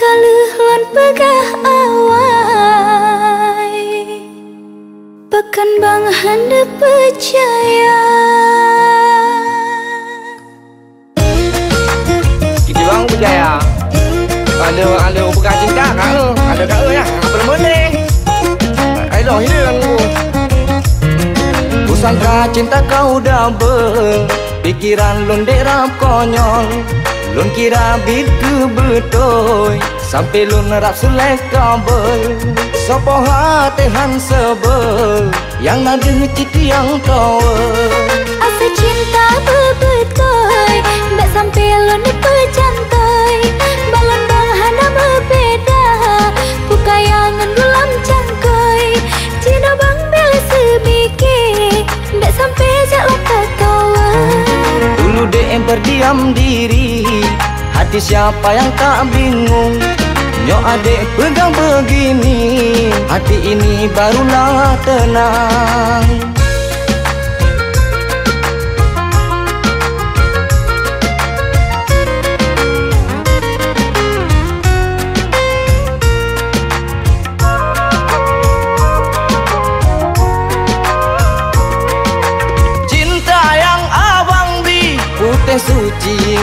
kaluh lon pegah awai Pekan bang handa percaya. Kita bang percaya Ada ada pegang cinta kat tu Ada kat tu ya? Apa nama ni? Ayolah hilang tu Sangka cinta kau double Pikiran lun derap konyol Lun kira bit ke betul. Sampai lun rap selek kabel. Sopo hati han sebel. Yang nadi citi yang kau Asa cinta bebet berdiam diri. Hati siapa yang tak bingung? Nyok adik pegang begini. Hati ini barulah tenang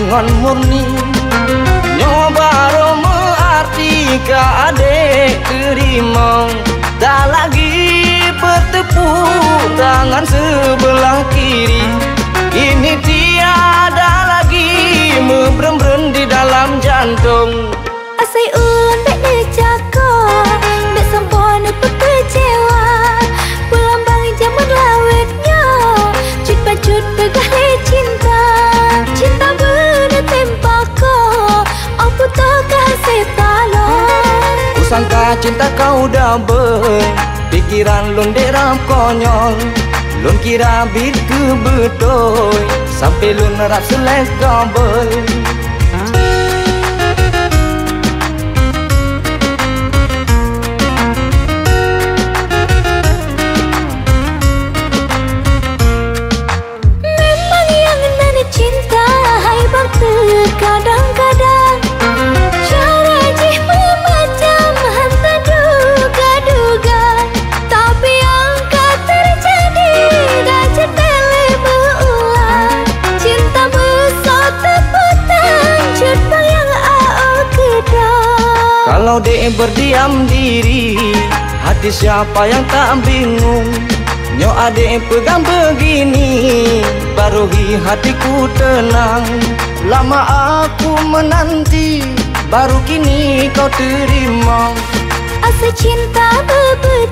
ngon murni. Nyoba romo arti ke adek terima Tak lagi bertepuk tangan sebelah kiri. Ini tiada lagi membrem-brem di dalam jantung. Asai Kusangka cinta kau double Pikiran lun deram konyol Lun kira bit ke betul. Sampai lun rap selek kabel berdiam diri. Hati siapa yang tak bingung? Nyok adik pegang begini. Baruhi hatiku tenang. Lama aku menanti Baru kini kau terima. Asa cinta bebet